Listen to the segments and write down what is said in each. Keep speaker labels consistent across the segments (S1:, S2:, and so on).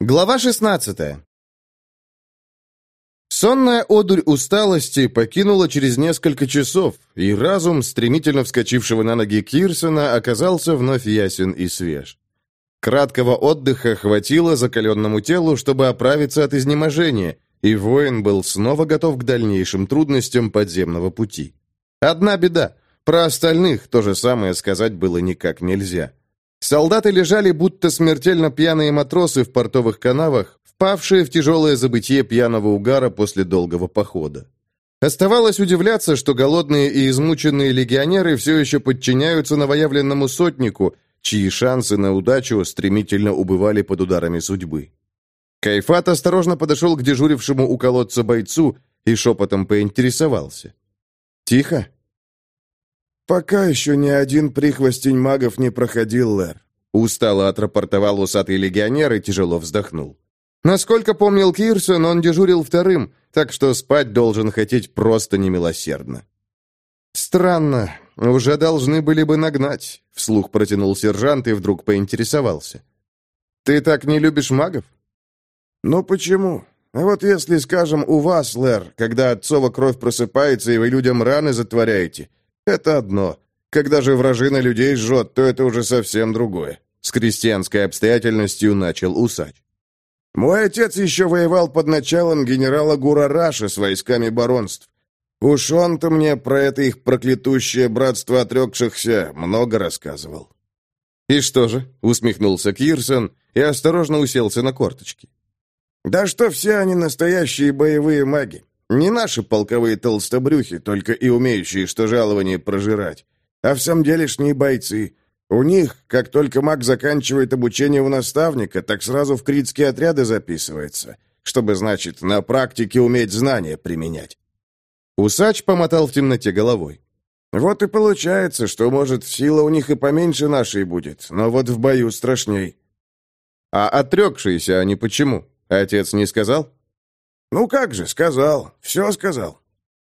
S1: Глава 16 Сонная одурь усталости покинула через несколько часов, и разум стремительно вскочившего на ноги Кирсона оказался вновь ясен и свеж. Краткого отдыха хватило закаленному телу, чтобы оправиться от изнеможения, и воин был снова готов к дальнейшим трудностям подземного пути. Одна беда. Про остальных то же самое сказать было никак нельзя. Солдаты лежали, будто смертельно пьяные матросы в портовых канавах, впавшие в тяжелое забытие пьяного угара после долгого похода. Оставалось удивляться, что голодные и измученные легионеры все еще подчиняются новоявленному сотнику, чьи шансы на удачу стремительно убывали под ударами судьбы. Кайфат осторожно подошел к дежурившему у колодца бойцу и шепотом поинтересовался. «Тихо?»
S2: «Пока еще ни один прихвостень магов не проходил, Лэр», — устало отрапортовал усатый легионер и тяжело вздохнул.
S1: Насколько помнил Кирсон, он дежурил вторым, так что спать должен хотеть просто немилосердно. «Странно, уже должны были бы нагнать», — вслух протянул сержант и вдруг поинтересовался. «Ты так не любишь магов?»
S2: «Ну почему? А вот если, скажем, у вас, Лэр, когда отцова кровь просыпается, и вы людям раны затворяете, это одно. Когда же вражина людей жжет, то это уже совсем другое», — с крестьянской обстоятельностью начал усач. Мой отец еще воевал под началом генерала Гурараша с войсками баронств. Уж он-то мне про это их проклятущее братство отрекшихся много рассказывал.
S1: «И что же?» — усмехнулся Кирсон и осторожно уселся на корточки.
S2: «Да что все они настоящие боевые маги. Не наши полковые толстобрюхи, только и умеющие что жалование прожирать, а в самом делешние бойцы, у них, как только маг заканчивает обучение у наставника, так сразу в критские отряды записывается, чтобы, значит, на практике уметь знания применять.
S1: Усач помотал в темноте головой.
S2: Вот и получается, что, может, сила у них и поменьше нашей будет, но вот в бою страшней.
S1: А отрекшиеся они почему? Отец не сказал?
S2: Ну как же, сказал. Все сказал.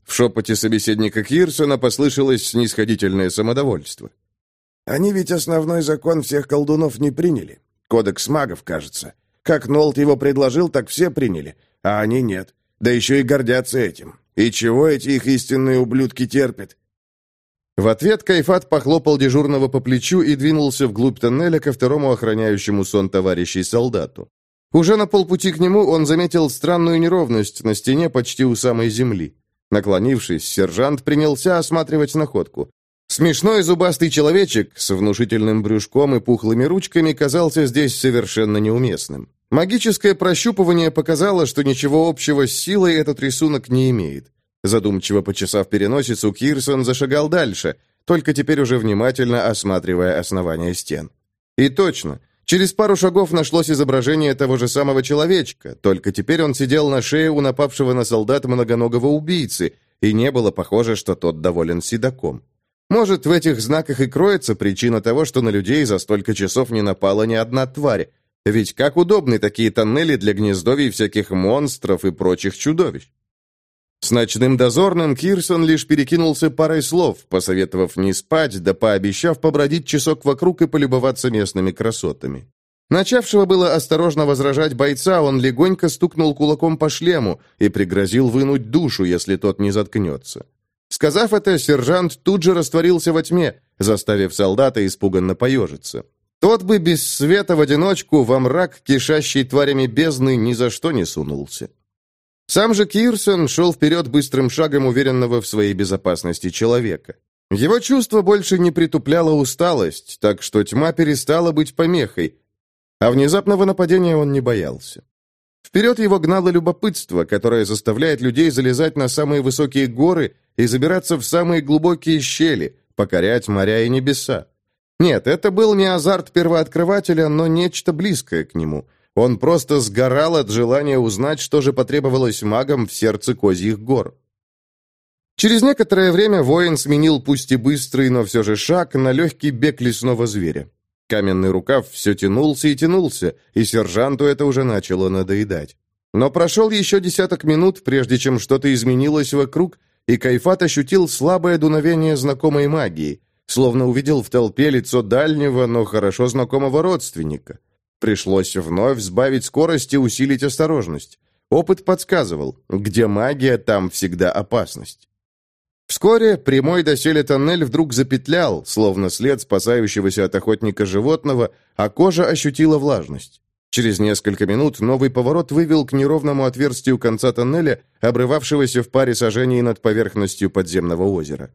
S1: В шепоте собеседника Кирсона послышалось снисходительное самодовольство.
S2: Они ведь основной закон всех колдунов не приняли. Кодекс магов, кажется. Как Нолт его предложил, так все приняли, а они нет. Да еще и гордятся этим. И чего эти их истинные ублюдки терпят?
S1: В ответ Кайфат похлопал дежурного по плечу и двинулся вглубь тоннеля ко второму охраняющему сон товарищей солдату. Уже на полпути к нему он заметил странную неровность на стене почти у самой земли. Наклонившись, сержант принялся осматривать находку. Смешной зубастый человечек с внушительным брюшком и пухлыми ручками казался здесь совершенно неуместным. Магическое прощупывание показало, что ничего общего с силой этот рисунок не имеет. Задумчиво почесав переносицу, Кирсон зашагал дальше, только теперь уже внимательно осматривая основание стен. И точно, через пару шагов нашлось изображение того же самого человечка, только теперь он сидел на шее у напавшего на солдат многоногого убийцы, и не было похоже, что тот доволен седаком. Может, в этих знаках и кроется причина того, что на людей за столько часов не напала ни одна тварь. Ведь как удобны такие тоннели для гнездовий всяких монстров и прочих чудовищ. С ночным дозорным Кирсон лишь перекинулся парой слов, посоветовав не спать, да пообещав побродить часок вокруг и полюбоваться местными красотами. Начавшего было осторожно возражать бойца, он легонько стукнул кулаком по шлему и пригрозил вынуть душу, если тот не заткнется. Сказав это, сержант тут же растворился во тьме, заставив солдата испуганно поежиться. Тот бы без света в одиночку во мрак, кишащий тварями бездны, ни за что не сунулся. Сам же Кирсон шел вперед быстрым шагом уверенного в своей безопасности человека. Его чувство больше не притупляла усталость, так что тьма перестала быть помехой, а внезапного нападения он не боялся. Вперед его гнало любопытство, которое заставляет людей залезать на самые высокие горы и забираться в самые глубокие щели, покорять моря и небеса. Нет, это был не азарт первооткрывателя, но нечто близкое к нему. Он просто сгорал от желания узнать, что же потребовалось магам в сердце Козьих гор. Через некоторое время воин сменил пусть и быстрый, но все же шаг на легкий бег лесного зверя. Каменный рукав все тянулся и тянулся, и сержанту это уже начало надоедать. Но прошел еще десяток минут, прежде чем что-то изменилось вокруг, и Кайфат ощутил слабое дуновение знакомой магии, словно увидел в толпе лицо дальнего, но хорошо знакомого родственника. Пришлось вновь сбавить скорость и усилить осторожность. Опыт подсказывал, где магия, там всегда опасность. Вскоре прямой доселе тоннель вдруг запетлял, словно след спасающегося от охотника животного, а кожа ощутила влажность. Через несколько минут новый поворот вывел к неровному отверстию конца тоннеля, обрывавшегося в паре сажений над поверхностью подземного озера.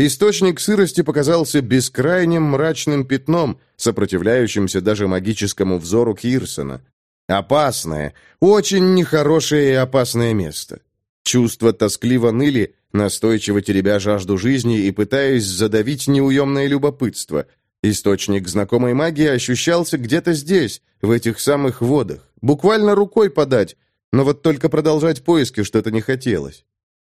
S1: Источник сырости показался бескрайним мрачным пятном, сопротивляющимся даже магическому взору Кирсона. Опасное, очень нехорошее и опасное место. Чувства тоскливо ныли, настойчиво теребя жажду жизни и пытаясь задавить неуемное любопытство. Источник знакомой магии ощущался где-то здесь, в этих самых водах. Буквально рукой подать, но вот только продолжать поиски что-то не хотелось.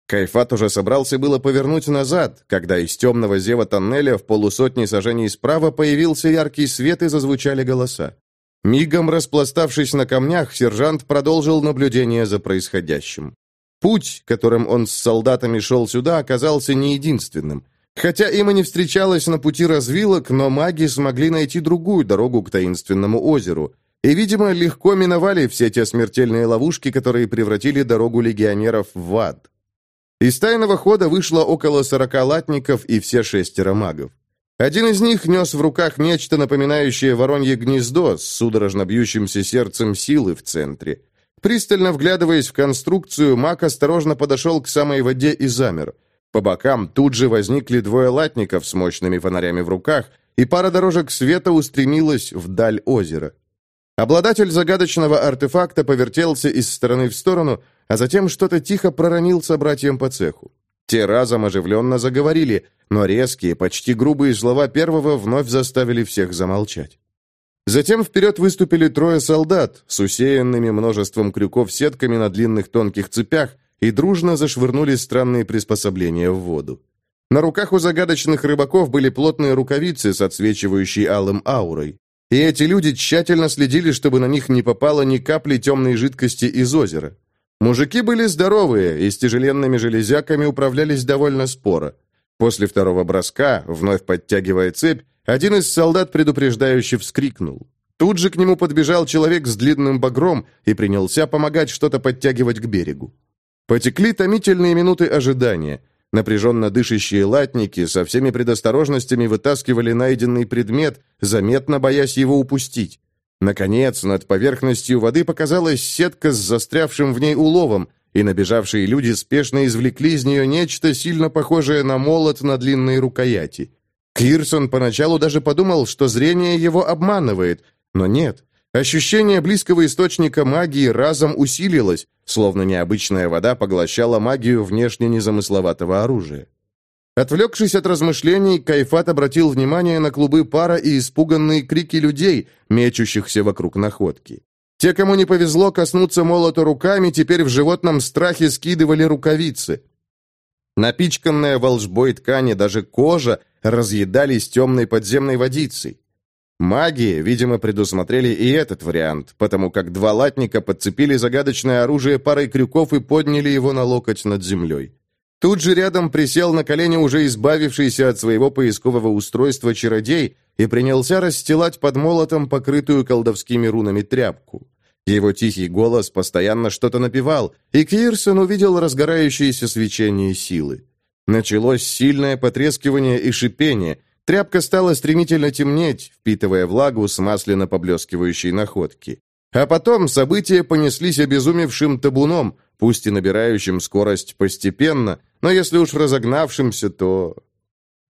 S1: Кайфат уже собрался было повернуть назад, когда из темного зева тоннеля в полусотни сажений справа появился яркий свет и зазвучали голоса. Мигом распластавшись на камнях, сержант продолжил наблюдение за происходящим. Путь, которым он с солдатами шел сюда, оказался не единственным. Хотя им и не встречалось на пути развилок, но маги смогли найти другую дорогу к таинственному озеру. И, видимо, легко миновали все те смертельные ловушки, которые превратили дорогу легионеров в ад. Из тайного хода вышло около сорока латников и все шестеро магов. Один из них нес в руках нечто напоминающее воронье гнездо с судорожно бьющимся сердцем силы в центре. Пристально вглядываясь в конструкцию, маг осторожно подошел к самой воде и замер. По бокам тут же возникли двое латников с мощными фонарями в руках, и пара дорожек света устремилась вдаль озера. Обладатель загадочного артефакта повертелся из стороны в сторону, а затем что-то тихо проронил собратьям по цеху. Те разом оживленно заговорили, но резкие, почти грубые слова первого вновь заставили всех замолчать. Затем вперед выступили трое солдат с усеянными множеством крюков сетками на длинных тонких цепях и дружно зашвырнули странные приспособления в воду. На руках у загадочных рыбаков были плотные рукавицы с отсвечивающей алым аурой. И эти люди тщательно следили, чтобы на них не попало ни капли темной жидкости из озера. Мужики были здоровые и с тяжеленными железяками управлялись довольно споро. После второго броска, вновь подтягивая цепь, один из солдат предупреждающе вскрикнул. Тут же к нему подбежал человек с длинным багром и принялся помогать что-то подтягивать к берегу. Потекли томительные минуты ожидания. Напряженно дышащие латники со всеми предосторожностями вытаскивали найденный предмет, заметно боясь его упустить. Наконец, над поверхностью воды показалась сетка с застрявшим в ней уловом, и набежавшие люди спешно извлекли из нее нечто, сильно похожее на молот на длинной рукояти. Кирсон поначалу даже подумал, что зрение его обманывает, но нет. Ощущение близкого источника магии разом усилилось, словно необычная вода поглощала магию внешне незамысловатого оружия. Отвлекшись от размышлений, Кайфат обратил внимание на клубы пара и испуганные крики людей, мечущихся вокруг находки. Те, кому не повезло коснуться молота руками, теперь в животном страхе скидывали рукавицы. Напичканная волжбой ткани, даже кожа разъедались темной подземной водицей. Маги, видимо, предусмотрели и этот вариант, потому как два латника подцепили загадочное оружие парой крюков и подняли его на локоть над землей. Тут же рядом присел на колени уже избавившийся от своего поискового устройства чародей и принялся расстилать под молотом покрытую колдовскими рунами тряпку. Его тихий голос постоянно что-то напевал, и Кирсон увидел разгорающееся свечение силы. Началось сильное потрескивание и шипение. Тряпка стала стремительно темнеть, впитывая влагу с масляно поблескивающей находки. А потом события понеслись обезумевшим табуном, пусть и набирающим скорость постепенно, но если уж разогнавшимся, то...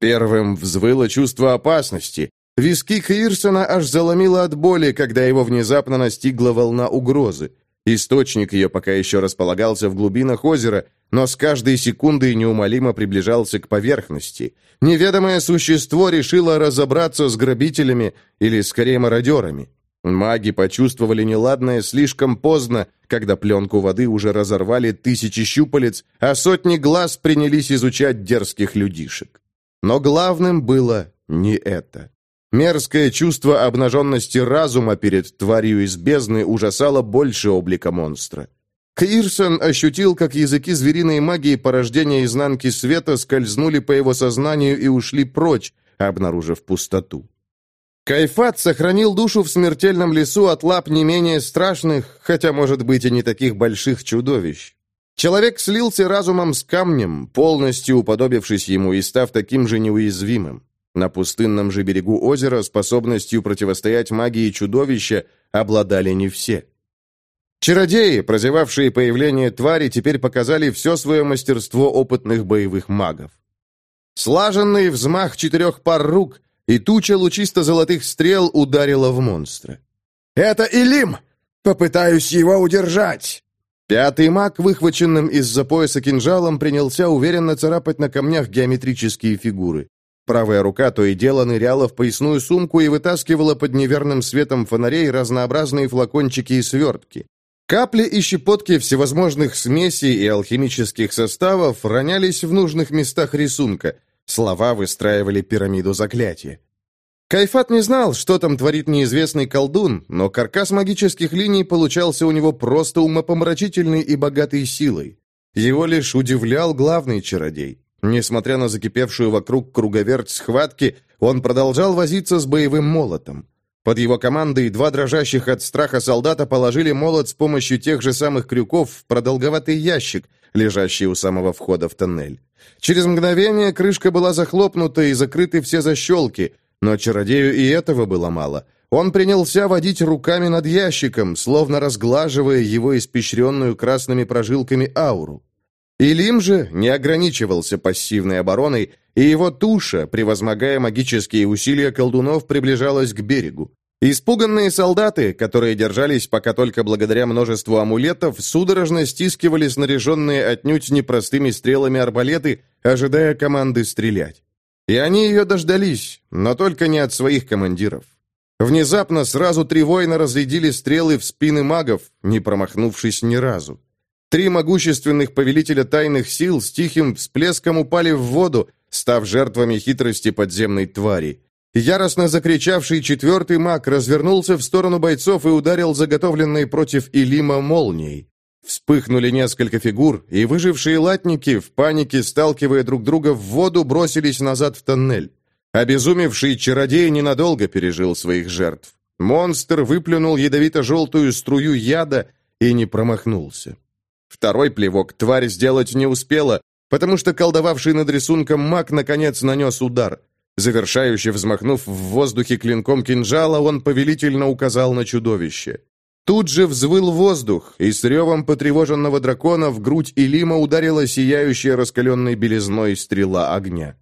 S1: Первым взвыло чувство опасности. Виски Кирсона аж заломило от боли, когда его внезапно настигла волна угрозы. Источник ее пока еще располагался в глубинах озера, но с каждой секундой неумолимо приближался к поверхности. Неведомое существо решило разобраться с грабителями или, скорее, мародерами. Маги почувствовали неладное слишком поздно, когда пленку воды уже разорвали тысячи щупалец, а сотни глаз принялись изучать дерзких людишек. Но главным было не это. Мерзкое чувство обнаженности разума перед тварью из бездны ужасало больше облика монстра. Кирсон ощутил, как языки звериной магии порождения изнанки света скользнули по его сознанию и ушли прочь, обнаружив пустоту. Кайфат сохранил душу в смертельном лесу от лап не менее страшных, хотя, может быть, и не таких больших чудовищ. Человек слился разумом с камнем, полностью уподобившись ему и став таким же неуязвимым. На пустынном же берегу озера способностью противостоять магии чудовища обладали не все. Чародеи, прозевавшие появление твари, теперь показали все свое мастерство опытных боевых магов. Слаженный взмах четырех пар рук, и туча лучисто-золотых стрел ударила в монстра.
S2: «Это Илим! Попытаюсь его удержать!»
S1: Пятый маг, выхваченным из-за пояса кинжалом, принялся уверенно царапать на камнях геометрические фигуры. Правая рука то и дело ныряла в поясную сумку и вытаскивала под неверным светом фонарей разнообразные флакончики и свертки. Капли и щепотки всевозможных смесей и алхимических составов ронялись в нужных местах рисунка. Слова выстраивали пирамиду заклятия. Кайфат не знал, что там творит неизвестный колдун, но каркас магических линий получался у него просто умопомрачительный и богатой силой. Его лишь удивлял главный чародей. Несмотря на закипевшую вокруг круговерть схватки, он продолжал возиться с боевым молотом. Под его командой два дрожащих от страха солдата положили молот с помощью тех же самых крюков в продолговатый ящик, лежащий у самого входа в тоннель. Через мгновение крышка была захлопнута и закрыты все защелки, но чародею и этого было мало. Он принялся водить руками над ящиком, словно разглаживая его испещренную красными прожилками ауру. Илим же не ограничивался пассивной обороной, и его туша, превозмогая магические усилия колдунов, приближалась к берегу. Испуганные солдаты, которые держались пока только благодаря множеству амулетов, судорожно стискивали снаряженные отнюдь непростыми стрелами арбалеты, ожидая команды стрелять. И они ее дождались, но только не от своих командиров. Внезапно сразу три воина разрядили стрелы в спины магов, не промахнувшись ни разу. Три могущественных повелителя тайных сил с тихим всплеском упали в воду, став жертвами хитрости подземной твари. Яростно закричавший четвертый маг развернулся в сторону бойцов и ударил заготовленной против Илима молнией. Вспыхнули несколько фигур, и выжившие латники, в панике сталкивая друг друга в воду, бросились назад в тоннель. Обезумевший чародей ненадолго пережил своих жертв. Монстр выплюнул ядовито-желтую струю яда и не промахнулся. Второй плевок тварь сделать не успела, потому что колдовавший над рисунком маг наконец нанес удар. Завершающе взмахнув в воздухе клинком кинжала, он повелительно указал на чудовище. Тут же взвыл воздух, и с ревом потревоженного дракона в грудь Илима ударила сияющая раскаленной белизной стрела огня.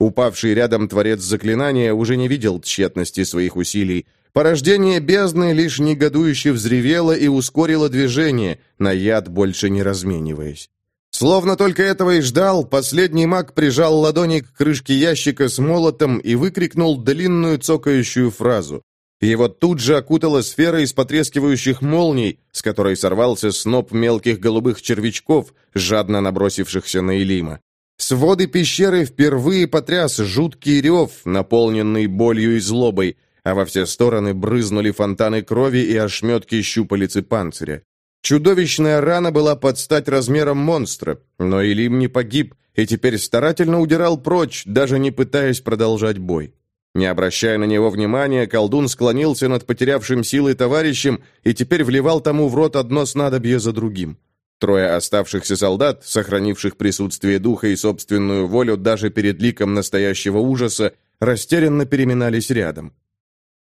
S1: Упавший рядом творец заклинания уже не видел тщетности своих усилий, Порождение бездны лишь негодующе взревело и ускорило движение, на яд больше не размениваясь. Словно только этого и ждал, последний маг прижал ладони к крышке ящика с молотом и выкрикнул длинную цокающую фразу. Его тут же окутала сфера из потрескивающих молний, с которой сорвался сноп мелких голубых червячков, жадно набросившихся на Элима. Своды пещеры впервые потряс жуткий рев, наполненный болью и злобой, а во все стороны брызнули фонтаны крови и ошметки щупалец и панциря. Чудовищная рана была под стать размером монстра, но Илим не погиб и теперь старательно удирал прочь, даже не пытаясь продолжать бой. Не обращая на него внимания, колдун склонился над потерявшим силы товарищем и теперь вливал тому в рот одно снадобье за другим. Трое оставшихся солдат, сохранивших присутствие духа и собственную волю даже перед ликом настоящего ужаса, растерянно переминались рядом.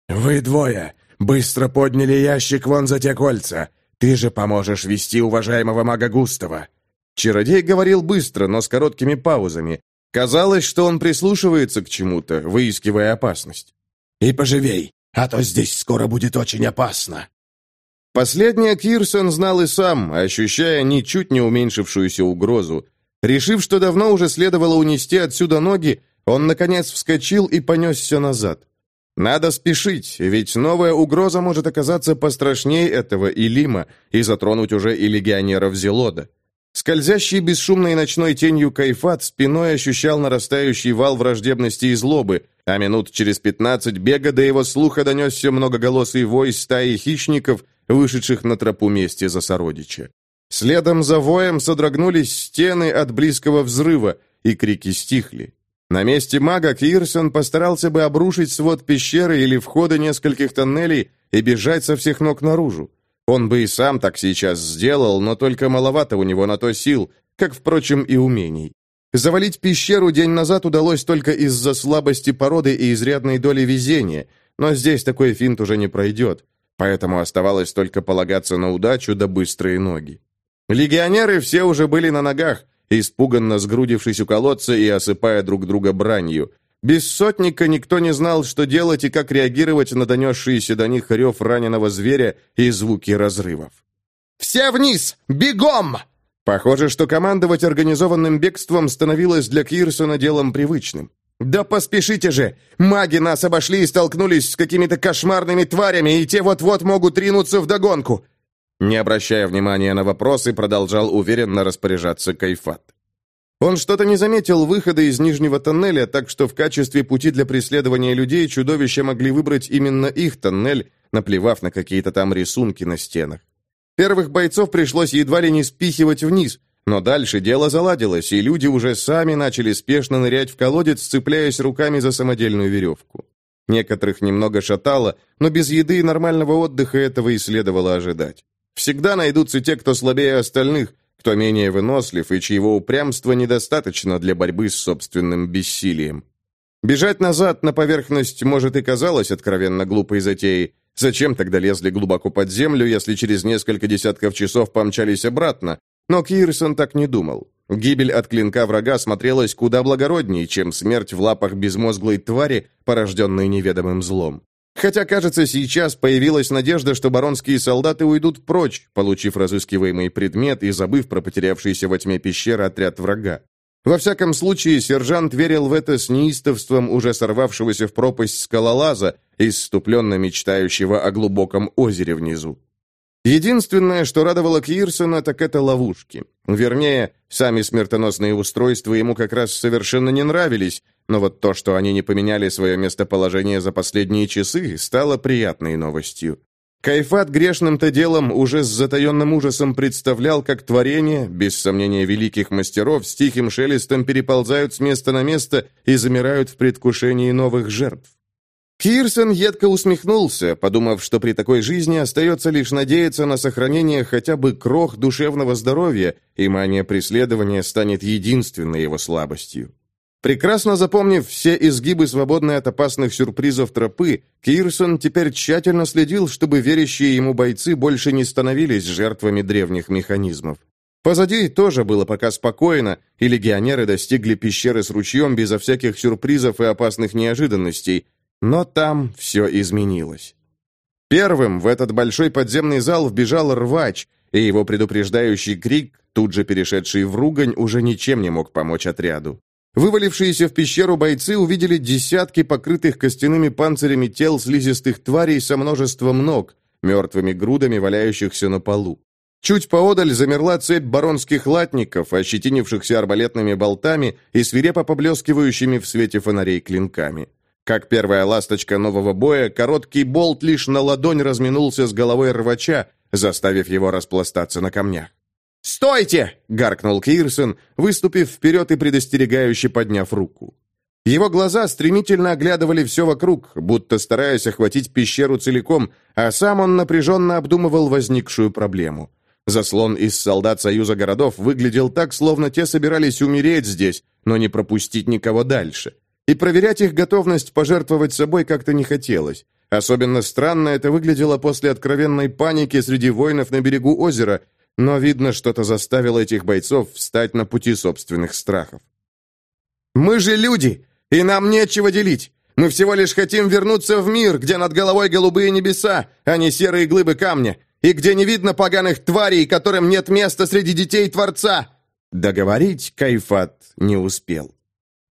S2: «Вы двое! Быстро подняли ящик вон за те кольца! Ты же поможешь вести уважаемого мага Густава!»
S1: Чародей говорил быстро, но с короткими паузами. Казалось, что он прислушивается к чему-то, выискивая опасность.
S2: «И поживей, а то здесь скоро будет очень опасно!»
S1: Последнее Кирсон знал и сам, ощущая ничуть не уменьшившуюся угрозу. Решив, что давно уже следовало унести отсюда ноги, он, наконец, вскочил и понесся назад. Надо спешить, ведь новая угроза может оказаться пострашнее этого Илима и затронуть уже и легионеров Зелода. Скользящий бесшумной ночной тенью Кайфат спиной ощущал нарастающий вал враждебности и злобы, а минут через пятнадцать бега до его слуха донесся многоголосый вой стаи хищников, вышедших на тропу мести за сородича. Следом за воем содрогнулись стены от близкого взрыва, и крики стихли. На месте мага Кирсон постарался бы обрушить свод пещеры или входа нескольких тоннелей и бежать со всех ног наружу. Он бы и сам так сейчас сделал, но только маловато у него на то сил, как, впрочем, и умений. Завалить пещеру день назад удалось только из-за слабости породы и изрядной доли везения, но здесь такой финт уже не пройдет, поэтому оставалось только полагаться на удачу да быстрые ноги. Легионеры все уже были на ногах, испуганно сгрудившись у колодца и осыпая друг друга бранью. Без сотника никто не знал, что делать и как реагировать на донесшиеся до них рев раненого зверя и звуки разрывов.
S2: «Все вниз! Бегом!»
S1: Похоже, что командовать организованным бегством становилось для Кирсона делом привычным.
S2: «Да поспешите же! Маги нас обошли и столкнулись с какими-то кошмарными тварями, и те вот-вот могут ринуться в догонку.
S1: Не обращая внимания на вопросы, продолжал уверенно распоряжаться Кайфат. Он что-то не заметил выхода из нижнего тоннеля, так что в качестве пути для преследования людей чудовища могли выбрать именно их тоннель, наплевав на какие-то там рисунки на стенах. Первых бойцов пришлось едва ли не спихивать вниз, но дальше дело заладилось, и люди уже сами начали спешно нырять в колодец, цепляясь руками за самодельную веревку. Некоторых немного шатало, но без еды и нормального отдыха этого и следовало ожидать. Всегда найдутся те, кто слабее остальных, кто менее вынослив и чьего упрямства недостаточно для борьбы с собственным бессилием. Бежать назад на поверхность, может, и казалось откровенно глупой затеей. Зачем тогда лезли глубоко под землю, если через несколько десятков часов помчались обратно? Но Кирсон так не думал. Гибель от клинка врага смотрелась куда благороднее, чем смерть в лапах безмозглой твари, порожденной неведомым злом. Хотя, кажется, сейчас появилась надежда, что баронские солдаты уйдут прочь, получив разыскиваемый предмет и забыв про потерявшийся во тьме пещеры отряд врага. Во всяком случае, сержант верил в это с неистовством уже сорвавшегося в пропасть скалолаза, исступленно мечтающего о глубоком озере внизу. Единственное, что радовало Кирсона, так это ловушки. Вернее, сами смертоносные устройства ему как раз совершенно не нравились, но вот то, что они не поменяли свое местоположение за последние часы, стало приятной новостью. Кайфат грешным-то делом уже с затаенным ужасом представлял, как творения, без сомнения великих мастеров, с тихим шелестом переползают с места на место и замирают в предвкушении новых жертв. Кирсон едко усмехнулся, подумав, что при такой жизни остается лишь надеяться на сохранение хотя бы крох душевного здоровья, и мания преследования станет единственной его слабостью. Прекрасно запомнив все изгибы, свободные от опасных сюрпризов тропы, Кирсон теперь тщательно следил, чтобы верящие ему бойцы больше не становились жертвами древних механизмов. Позади тоже было пока спокойно, и легионеры достигли пещеры с ручьем безо всяких сюрпризов и опасных неожиданностей, но там все изменилось. Первым в этот большой подземный зал вбежал рвач, и его предупреждающий крик, тут же перешедший в ругань, уже ничем не мог помочь отряду. Вывалившиеся в пещеру бойцы увидели десятки покрытых костяными панцирями тел слизистых тварей со множеством ног, мертвыми грудами, валяющихся на полу. Чуть поодаль замерла цепь баронских латников, ощетинившихся арбалетными болтами и свирепо поблескивающими в свете фонарей клинками. Как первая ласточка нового боя, короткий болт лишь на ладонь разминулся с головой рвача, заставив его распластаться на камнях.
S2: «Стойте!» — гаркнул Кирсон, выступив вперед и предостерегающе подняв руку.
S1: Его глаза стремительно оглядывали все вокруг, будто стараясь охватить пещеру целиком, а сам он напряженно обдумывал возникшую проблему. Заслон из солдат Союза городов выглядел так, словно те собирались умереть здесь, но не пропустить никого дальше. И проверять их готовность пожертвовать собой как-то не хотелось. Особенно странно это выглядело после откровенной паники среди воинов на берегу озера, но, видно, что-то заставило этих бойцов встать на пути собственных страхов.
S2: «Мы же люди, и нам нечего делить. Мы всего лишь хотим вернуться в мир, где над головой голубые небеса, а не серые глыбы камня, и где не видно поганых тварей, которым нет места среди детей Творца!»
S1: Договорить Кайфат не успел.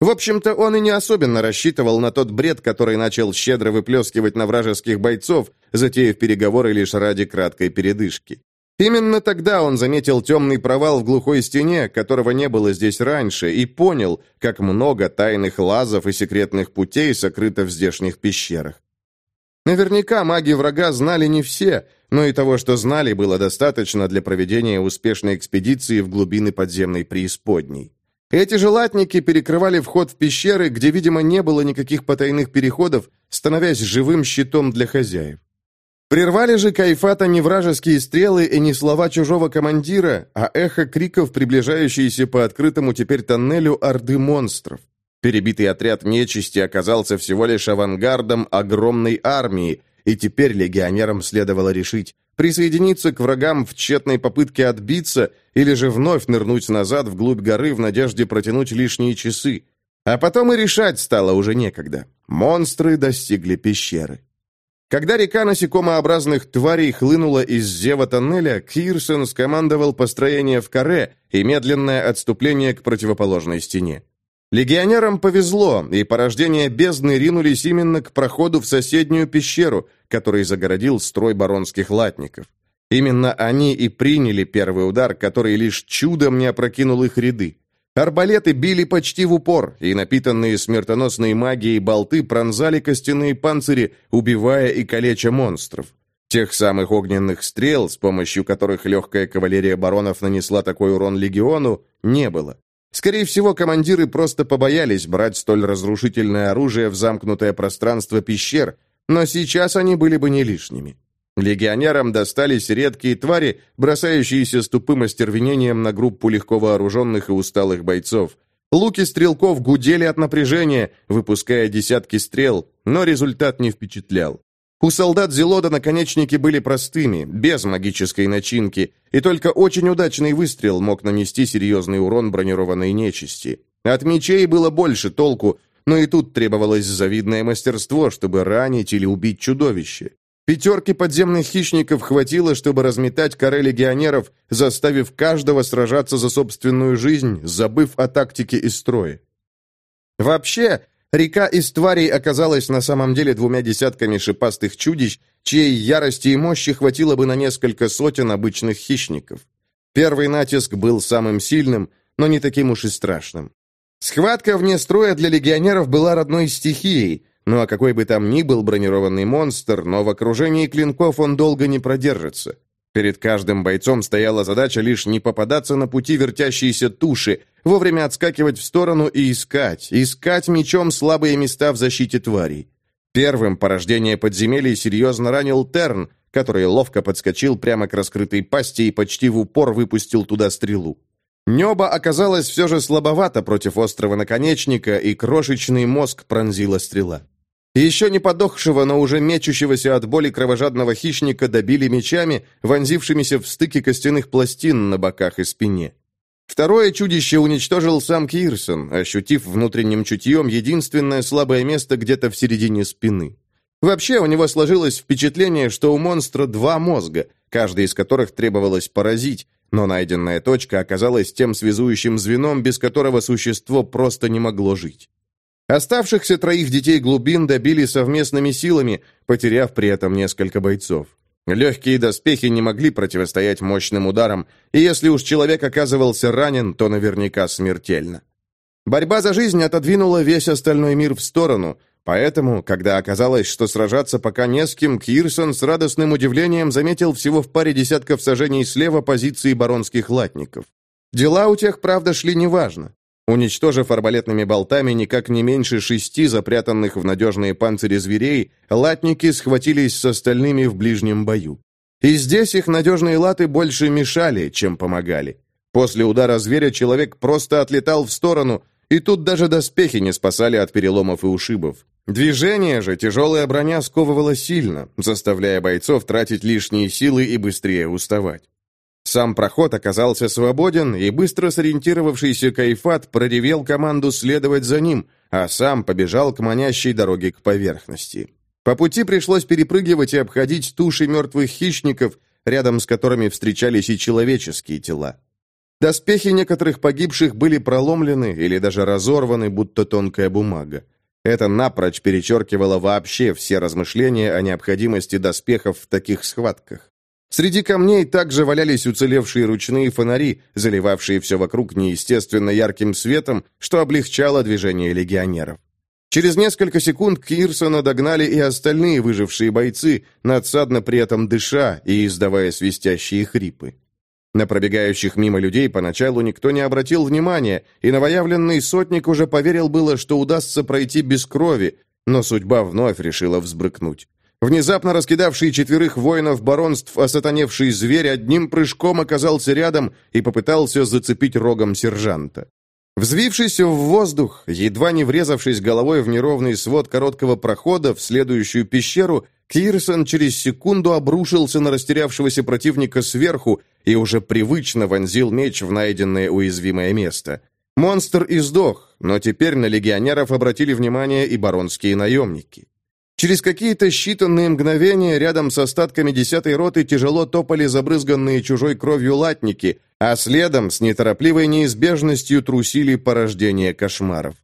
S1: В общем-то, он и не особенно рассчитывал на тот бред, который начал щедро выплескивать на вражеских бойцов, затеяв переговоры лишь ради краткой передышки. Именно тогда он заметил темный провал в глухой стене, которого не было здесь раньше, и понял, как много тайных лазов и секретных путей сокрыто в здешних пещерах. Наверняка маги врага знали не все, но и того, что знали, было достаточно для проведения успешной экспедиции в глубины подземной преисподней. Эти же латники перекрывали вход в пещеры, где, видимо, не было никаких потайных переходов, становясь живым щитом для хозяев. Прервали же Кайфата не вражеские стрелы и не слова чужого командира, а эхо криков, приближающиеся по открытому теперь тоннелю орды монстров. Перебитый отряд нечисти оказался всего лишь авангардом огромной армии, и теперь легионерам следовало решить, присоединиться к врагам в тщетной попытке отбиться или же вновь нырнуть назад вглубь горы в надежде протянуть лишние часы. А потом и решать стало уже некогда. Монстры достигли пещеры. Когда река насекомообразных тварей хлынула из зева тоннеля, Кирсон скомандовал построение в каре и медленное отступление к противоположной стене. Легионерам повезло, и порождения бездны ринулись именно к проходу в соседнюю пещеру, который загородил строй баронских латников. Именно они и приняли первый удар, который лишь чудом не опрокинул их ряды. Арбалеты били почти в упор, и напитанные смертоносной магией болты пронзали костяные панцири, убивая и калеча монстров. Тех самых огненных стрел, с помощью которых легкая кавалерия баронов нанесла такой урон легиону, не было. Скорее всего, командиры просто побоялись брать столь разрушительное оружие в замкнутое пространство пещер, но сейчас они были бы не лишними. Легионерам достались редкие твари, бросающиеся с тупым остервенением на группу легко вооруженных и усталых бойцов. Луки стрелков гудели от напряжения, выпуская десятки стрел, но результат не впечатлял. У солдат Зелода наконечники были простыми, без магической начинки, и только очень удачный выстрел мог нанести серьезный урон бронированной нечисти. От мечей было больше толку, но и тут требовалось завидное мастерство, чтобы ранить или убить чудовище. Пятерки подземных хищников хватило, чтобы разметать коры легионеров, заставив каждого сражаться за собственную жизнь, забыв о тактике и строе. Вообще, река из тварей оказалась на самом деле двумя десятками шипастых чудищ, чьей ярости и мощи хватило бы на несколько сотен обычных хищников. Первый натиск был самым сильным, но не таким уж и страшным. Схватка вне строя для легионеров была родной стихией, ну а какой бы там ни был бронированный монстр, но в окружении клинков он долго не продержится. Перед каждым бойцом стояла задача лишь не попадаться на пути вертящейся туши, вовремя отскакивать в сторону и искать, искать мечом слабые места в защите тварей. Первым порождение подземелий серьезно ранил Терн, который ловко подскочил прямо к раскрытой пасти и почти в упор выпустил туда стрелу. Небо оказалось все же слабовато против острого наконечника, и крошечный мозг пронзила стрела. Еще не подохшего, но уже мечущегося от боли кровожадного хищника добили мечами, вонзившимися в стыки костяных пластин на боках и спине. Второе чудище уничтожил сам Кирсон, ощутив внутренним чутьем единственное слабое место где-то в середине спины. Вообще, у него сложилось впечатление, что у монстра два мозга, каждый из которых требовалось поразить, но найденная точка оказалась тем связующим звеном, без которого существо просто не могло жить. Оставшихся троих детей глубин добили совместными силами, потеряв при этом несколько бойцов. Легкие доспехи не могли противостоять мощным ударам, и если уж человек оказывался ранен, то наверняка смертельно. Борьба за жизнь отодвинула весь остальной мир в сторону, поэтому, когда оказалось, что сражаться пока не с кем, Кирсон с радостным удивлением заметил всего в паре десятков сажений слева позиции баронских латников. Дела у тех, правда, шли неважно. Уничтожив арбалетными болтами никак не меньше шести запрятанных в надежные панцири зверей, латники схватились с остальными в ближнем бою. И здесь их надежные латы больше мешали, чем помогали. После удара зверя человек просто отлетал в сторону, и тут даже доспехи не спасали от переломов и ушибов. Движение же тяжелая броня сковывала сильно, заставляя бойцов тратить лишние силы и быстрее уставать. Сам проход оказался свободен, и быстро сориентировавшийся Кайфат проревел команду следовать за ним, а сам побежал к манящей дороге к поверхности. По пути пришлось перепрыгивать и обходить туши мертвых хищников, рядом с которыми встречались и человеческие тела. Доспехи некоторых погибших были проломлены или даже разорваны, будто тонкая бумага. Это напрочь перечеркивало вообще все размышления о необходимости доспехов в таких схватках. Среди камней также валялись уцелевшие ручные фонари, заливавшие все вокруг неестественно ярким светом, что облегчало движение легионеров. Через несколько секунд Кирсона догнали и остальные выжившие бойцы, надсадно при этом дыша и издавая свистящие хрипы. На пробегающих мимо людей поначалу никто не обратил внимания, и новоявленный сотник уже поверил было, что удастся пройти без крови, но судьба вновь решила взбрыкнуть. Внезапно раскидавший четверых воинов баронств осатаневший зверь одним прыжком оказался рядом и попытался зацепить рогом сержанта. Взвившись в воздух, едва не врезавшись головой в неровный свод короткого прохода в следующую пещеру, Кирсон через секунду обрушился на растерявшегося противника сверху и уже привычно вонзил меч в найденное уязвимое место. Монстр издох, но теперь на легионеров обратили внимание и баронские наемники. Через какие-то считанные мгновения рядом с остатками десятой роты тяжело топали забрызганные чужой кровью латники, а следом с неторопливой неизбежностью трусили порождение кошмаров.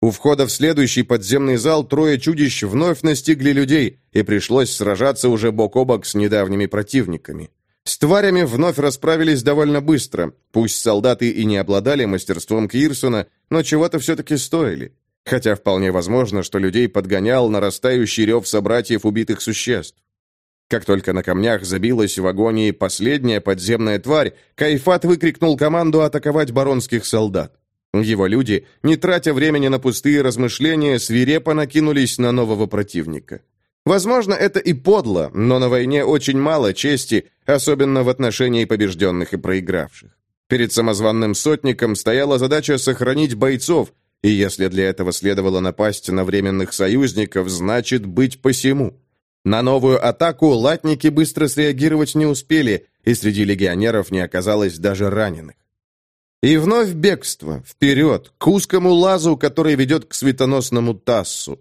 S1: У входа в следующий подземный зал трое чудищ вновь настигли людей, и пришлось сражаться уже бок о бок с недавними противниками. С тварями вновь расправились довольно быстро, пусть солдаты и не обладали мастерством Кирсона, но чего-то все-таки стоили. Хотя вполне возможно, что людей подгонял нарастающий рев собратьев убитых существ. Как только на камнях забилась в агонии последняя подземная тварь, Кайфат выкрикнул команду атаковать баронских солдат. Его люди, не тратя времени на пустые размышления, свирепо накинулись на нового противника. Возможно, это и подло, но на войне очень мало чести, особенно в отношении побежденных и проигравших. Перед самозванным сотником стояла задача сохранить бойцов, и если для этого следовало напасть на временных союзников, значит быть посему. На новую атаку латники быстро среагировать не успели, и среди легионеров не оказалось даже раненых. И вновь бегство, вперед, к узкому лазу, который ведет к светоносному Тассу.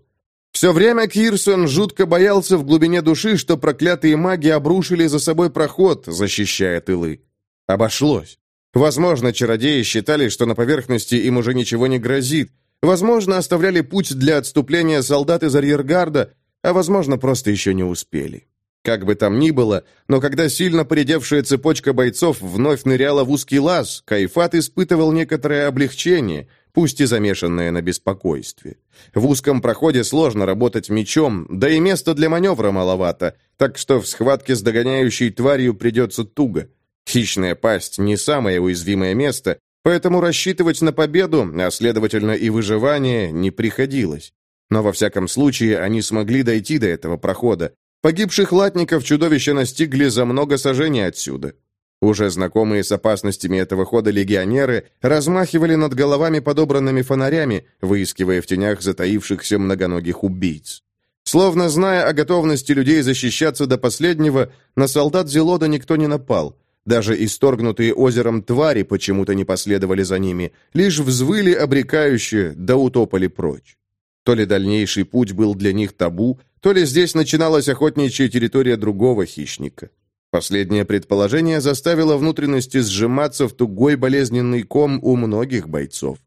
S1: Все время Кирсон жутко боялся в глубине души, что проклятые маги обрушили за собой проход, защищая тылы. Обошлось. Возможно, чародеи считали, что на поверхности им уже ничего не грозит. Возможно, оставляли путь для отступления солдат из арьергарда, а возможно, просто еще не успели. Как бы там ни было, но когда сильно поредевшая цепочка бойцов вновь ныряла в узкий лаз, Кайфат испытывал некоторое облегчение, пусть и замешанное на беспокойстве. В узком проходе сложно работать мечом, да и места для маневра маловато, так что в схватке с догоняющей тварью придется туго. Хищная пасть не самое уязвимое место, поэтому рассчитывать на победу, а следовательно и выживание, не приходилось. Но во всяком случае они смогли дойти до этого прохода. Погибших латников чудовища настигли за много сажений отсюда. Уже знакомые с опасностями этого хода легионеры размахивали над головами подобранными фонарями, выискивая в тенях затаившихся многоногих убийц. Словно зная о готовности людей защищаться до последнего, на солдат Зелода никто не напал. Даже исторгнутые озером твари почему-то не последовали за ними, лишь взвыли обрекающие, да утопали прочь. То ли дальнейший путь был для них табу, то ли здесь начиналась охотничья территория другого хищника. Последнее предположение заставило внутренности сжиматься в тугой болезненный ком у многих бойцов.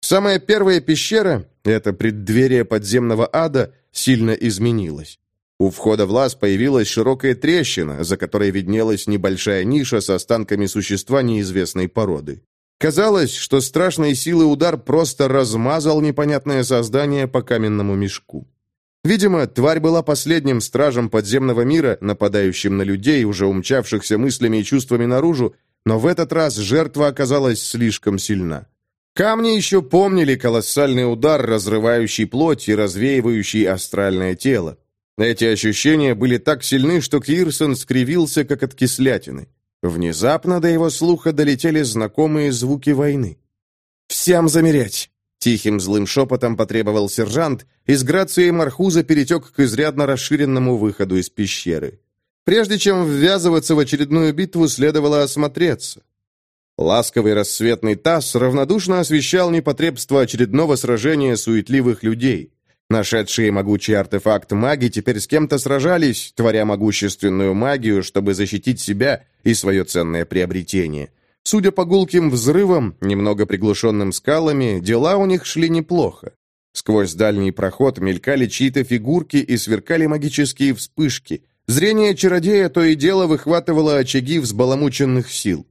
S1: Самая первая пещера, это преддверие подземного ада, сильно изменилась. У входа в лаз появилась широкая трещина, за которой виднелась небольшая ниша с останками существа неизвестной породы. Казалось, что страшной силы удар просто размазал непонятное создание по каменному мешку. Видимо, тварь была последним стражем подземного мира, нападающим на людей, уже умчавшихся мыслями и чувствами наружу, но в этот раз жертва оказалась слишком сильна. Камни еще помнили колоссальный удар, разрывающий плоть и развеивающий астральное тело. Эти ощущения были так сильны, что Кирсон скривился, как от кислятины. Внезапно до его слуха долетели знакомые звуки войны. «Всем замереть!» Тихим злым шепотом потребовал сержант, и с грацией Мархуза перетек к изрядно расширенному выходу из пещеры. Прежде чем ввязываться в очередную битву, следовало осмотреться. Ласковый рассветный таз равнодушно освещал непотребство очередного сражения суетливых людей. Нашедшие могучий артефакт маги теперь с кем-то сражались, творя могущественную магию, чтобы защитить себя и свое ценное приобретение. Судя по гулким взрывам, немного приглушенным скалами, дела у них шли неплохо. Сквозь дальний проход мелькали чьи-то фигурки и сверкали магические вспышки. Зрение чародея то и дело выхватывало очаги взбаламученных сил.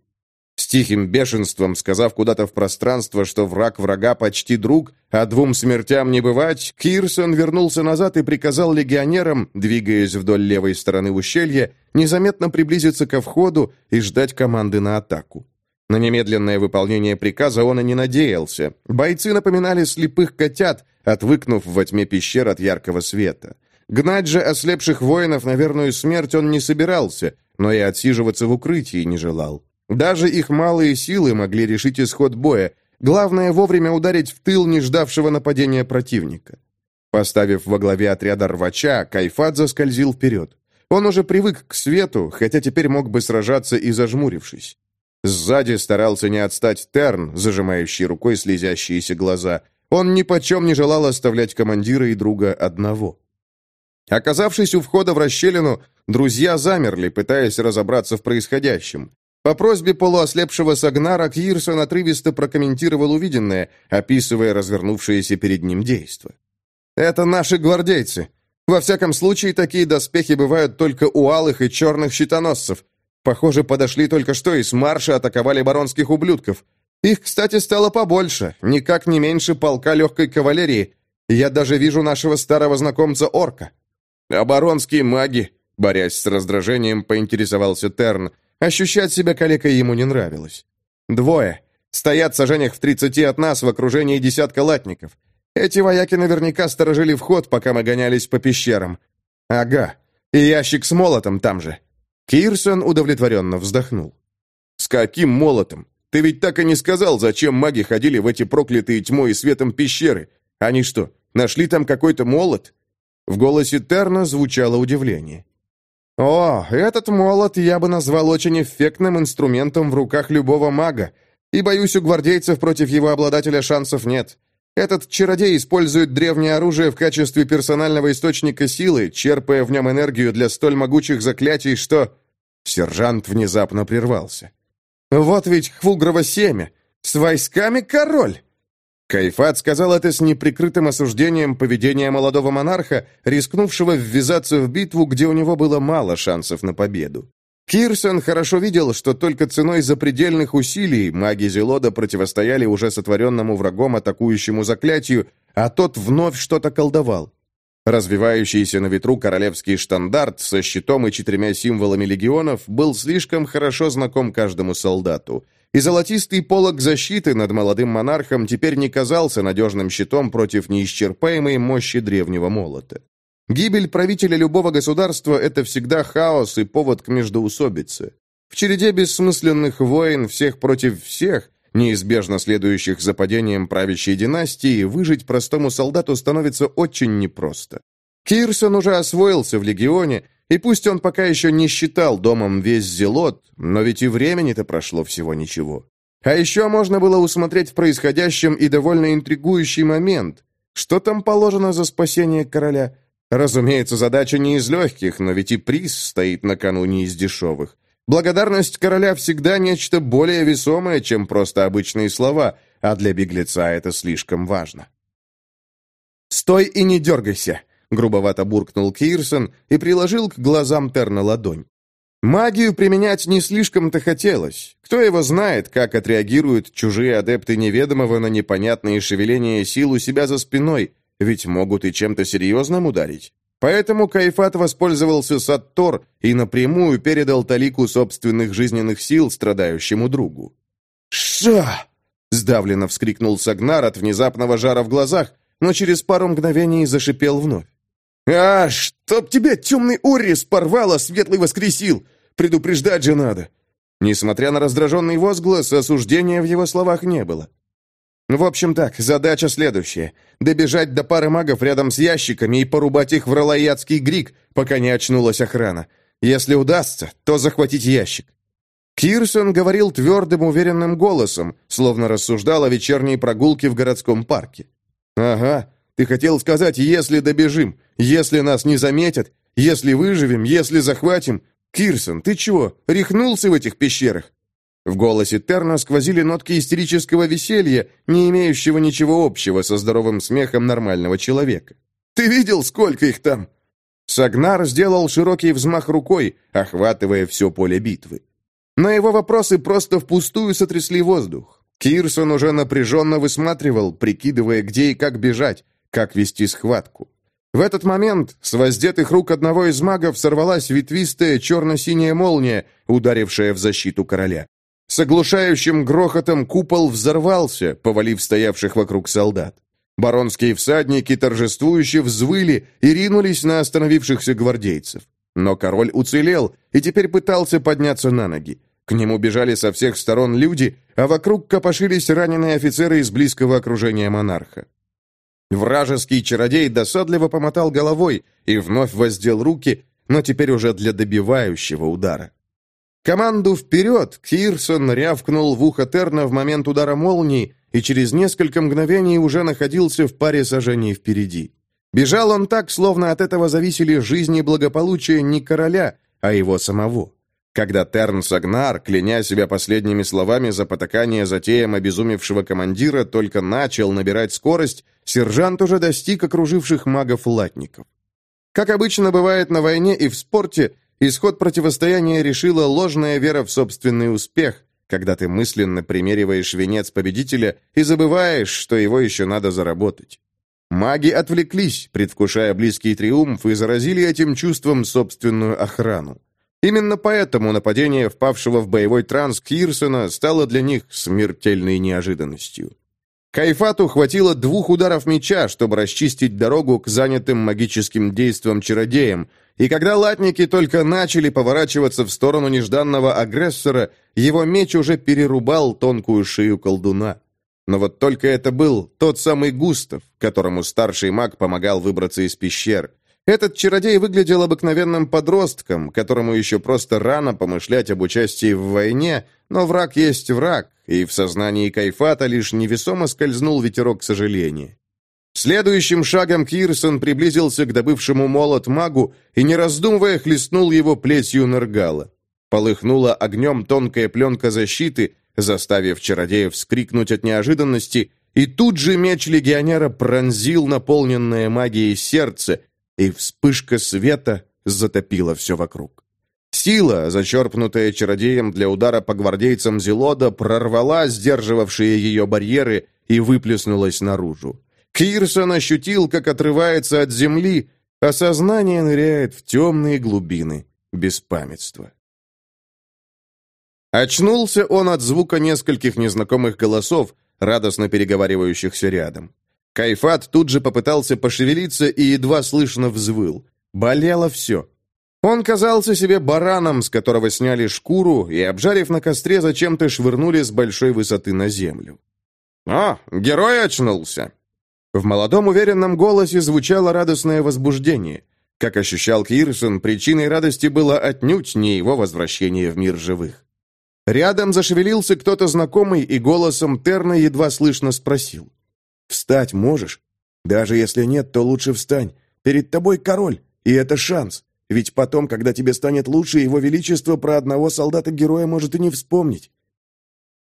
S1: Тихим бешенством, сказав куда-то в пространство, что враг врага почти друг, а двум смертям не бывать, Кирсон вернулся назад и приказал легионерам, двигаясь вдоль левой стороны ущелья, незаметно приблизиться ко входу и ждать команды на атаку. На немедленное выполнение приказа он и не надеялся. Бойцы напоминали слепых котят, отвыкнув во тьме пещер от яркого света. Гнать же ослепших воинов на верную смерть он не собирался, но и отсиживаться в укрытии не желал. Даже их малые силы могли решить исход боя. Главное вовремя ударить в тыл не ждавшего нападения противника. Поставив во главе отряда рвача, Кайфат заскользил вперед. Он уже привык к свету, хотя теперь мог бы сражаться и зажмурившись. Сзади старался не отстать Терн, зажимающий рукой слезящиеся глаза. Он ни почем не желал оставлять командира и друга одного. Оказавшись у входа в расщелину, друзья замерли, пытаясь разобраться в происходящем. По просьбе полуослепшего Сагнара Кирсон отрывисто прокомментировал увиденное, описывая развернувшееся перед ним действо. «Это наши гвардейцы. Во всяком случае, такие доспехи бывают только у алых и черных щитоносцев. Похоже, подошли только что и с марша атаковали баронских ублюдков. Их, кстати, стало побольше, никак не меньше полка легкой кавалерии. Я даже вижу нашего старого знакомца Орка». «А баронские маги?» Борясь с раздражением, поинтересовался Терн. Ощущать себя калекой ему не нравилось. «Двое. Стоят в в тридцати от нас в окружении десятка латников. Эти вояки наверняка сторожили вход, пока мы гонялись по пещерам. Ага. И ящик с молотом там же». Кирсон удовлетворенно вздохнул. «С каким молотом? Ты ведь так и не сказал, зачем маги ходили в эти проклятые тьмой и светом пещеры. Они что, нашли там какой-то молот?» В голосе Терна звучало удивление. «О, этот молот я бы назвал очень эффектным инструментом в руках любого мага, и, боюсь, у гвардейцев против его обладателя шансов нет. Этот чародей использует древнее оружие в качестве персонального источника силы, черпая в нем энергию для столь могучих заклятий, что...» Сержант внезапно прервался. «Вот ведь Хвугрово семя! С войсками король!» Кайфат сказал это с неприкрытым осуждением поведения молодого монарха, рискнувшего ввязаться в битву, где у него было мало шансов на победу. Кирсон хорошо видел, что только ценой запредельных усилий маги Зелода противостояли уже сотворенному врагом атакующему заклятию, а тот вновь что-то колдовал. Развивающийся на ветру королевский штандарт со щитом и четырьмя символами легионов был слишком хорошо знаком каждому солдату – и золотистый полог защиты над молодым монархом теперь не казался надежным щитом против неисчерпаемой мощи древнего молота. Гибель правителя любого государства – это всегда хаос и повод к междоусобице. В череде бессмысленных войн всех против всех, неизбежно следующих за падением правящей династии, выжить простому солдату становится очень непросто. Кирсон уже освоился в легионе, и пусть он пока еще не считал домом весь Зелот, но ведь и времени-то прошло всего ничего. А еще можно было усмотреть в происходящем и довольно интригующий момент. Что там положено за спасение короля? Разумеется, задача не из легких, но ведь и приз стоит накануне из дешевых. Благодарность короля всегда нечто более весомое, чем просто обычные слова, а для беглеца это слишком важно. «Стой и не дергайся!» Грубовато буркнул Кирсон и приложил к глазам Терна ладонь. Магию применять не слишком-то хотелось. Кто его знает, как отреагируют чужие адепты неведомого на непонятные шевеления сил у себя за спиной, ведь могут и чем-то серьезным ударить. Поэтому Кайфат воспользовался Саттор и напрямую передал талику собственных жизненных сил страдающему другу. «Ша!» — сдавленно вскрикнул Сагнар от внезапного жара в глазах, но через пару мгновений зашипел вновь. «А, чтоб тебя темный Орис порвало, светлый воскресил! Предупреждать же надо!» Несмотря на раздраженный возглас, осуждения в его словах не было. В общем так, задача следующая. Добежать до пары магов рядом с ящиками и порубать их в ролоядский грик, пока не очнулась охрана. Если удастся, то захватить ящик. Кирсон говорил твердым, уверенным голосом, словно рассуждал о вечерней прогулке в городском парке. «Ага, ты хотел сказать, если добежим, если нас не заметят, если выживем, если захватим. Кирсон, ты чего, рехнулся в этих пещерах?» В голосе Терна сквозили нотки истерического веселья, не имеющего ничего общего со здоровым смехом нормального человека. «Ты видел, сколько их там?» Сагнар сделал широкий взмах рукой, охватывая все поле битвы. Но его вопросы просто впустую сотрясли воздух. Кирсон уже напряженно высматривал, прикидывая, где и как бежать, как вести схватку. В этот момент с воздетых рук одного из магов сорвалась ветвистая черно-синяя молния, ударившая в защиту короля. С оглушающим грохотом купол взорвался, повалив стоявших вокруг солдат. Баронские всадники торжествующе взвыли и ринулись на остановившихся гвардейцев. Но король уцелел и теперь пытался подняться на ноги. К нему бежали со всех сторон люди, а вокруг копошились раненые офицеры из близкого окружения монарха. Вражеский чародей досадливо помотал головой и вновь воздел руки, но теперь уже для добивающего удара. Команду «Вперед!» Кирсон рявкнул в ухо Терна в момент удара молнии и через несколько мгновений уже находился в паре сажений впереди. Бежал он так, словно от этого зависели жизни и благополучие не короля, а его самого. Когда Терн Сагнар, кляня себя последними словами за потакание затеям обезумевшего командира, только начал набирать скорость, сержант уже достиг окруживших магов-латников. Как обычно бывает на войне и в спорте, исход противостояния решила ложная вера в собственный успех, когда ты мысленно примериваешь венец победителя и забываешь, что его еще надо заработать. Маги отвлеклись, предвкушая близкий триумф, и заразили этим чувством собственную охрану. Именно поэтому нападение впавшего в боевой транс Кирсона стало для них смертельной неожиданностью. Кайфату хватило двух ударов меча, чтобы расчистить дорогу к занятым магическим действиям чародеям, и когда латники только начали поворачиваться в сторону нежданного агрессора, его меч уже перерубал тонкую шею колдуна. Но вот только это был тот самый Густав, которому старший маг помогал выбраться из пещер. Этот чародей выглядел обыкновенным подростком, которому еще просто рано помышлять об участии в войне, но враг есть враг, и в сознании Кайфата лишь невесомо скользнул ветерок сожаления. Следующим шагом Кирсон приблизился к добывшему молот магу и, не раздумывая, хлестнул его плетью Нергала. Полыхнула огнем тонкая пленка защиты, заставив чародея вскрикнуть от неожиданности, и тут же меч легионера пронзил наполненное магией сердце, и вспышка света затопила все вокруг. Сила, зачерпнутая чародеем для удара по гвардейцам Зелода, прорвала сдерживавшие ее барьеры и выплеснулась наружу. Кирсон ощутил, как отрывается от земли, а сознание ныряет в темные глубины беспамятства. Очнулся он от звука нескольких незнакомых голосов, радостно переговаривающихся рядом. Кайфат тут же попытался пошевелиться и едва слышно взвыл. Болело все. Он казался себе бараном, с которого сняли шкуру и, обжарив на костре, зачем-то швырнули с большой высоты на землю. «О, герой очнулся!» В молодом уверенном голосе звучало радостное возбуждение. Как ощущал Кирсон, причиной радости было отнюдь не его возвращение в мир живых. Рядом зашевелился кто-то знакомый и голосом Терна едва слышно спросил. Встать можешь? Даже если нет, то лучше встань. Перед тобой король, и это шанс. Ведь потом, когда тебе станет лучше, его величество про одного солдата-героя может и не вспомнить.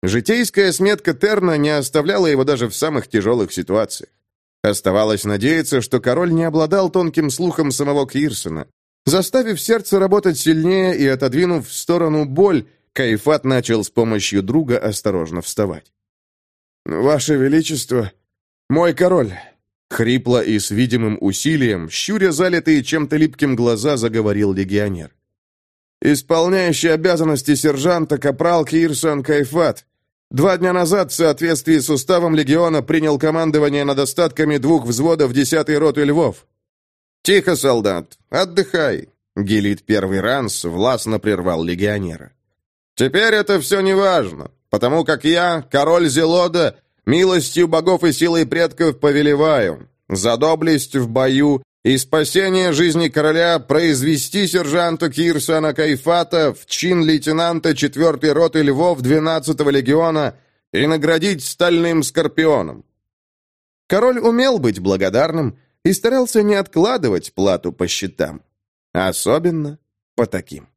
S1: Житейская сметка Терна не оставляла его даже в самых тяжелых ситуациях. Оставалось надеяться, что король не обладал тонким слухом самого Кирсона. Заставив сердце работать сильнее и отодвинув в сторону боль, Кайфат начал с помощью друга осторожно вставать. «Ваше Величество», «Мой король!» Хрипло и с видимым усилием, щуря залитые чем-то липким глаза, заговорил легионер. «Исполняющий обязанности сержанта капрал Кирсон Кайфат. Два дня назад, в соответствии с уставом легиона, принял командование над остатками двух взводов 10-й роты Львов». «Тихо, солдат, отдыхай», — Гелит первый ранс властно прервал легионера. «Теперь это все не важно, потому как я, король Зелода, Милостью богов и силой предков повелеваю, за доблесть в бою и спасение жизни короля произвести сержанта Кирсона Кайфата в чин лейтенанта 4-й роты Львов 12-го легиона и наградить стальным скорпионом. Король умел быть благодарным и старался не откладывать плату по счетам, особенно по таким.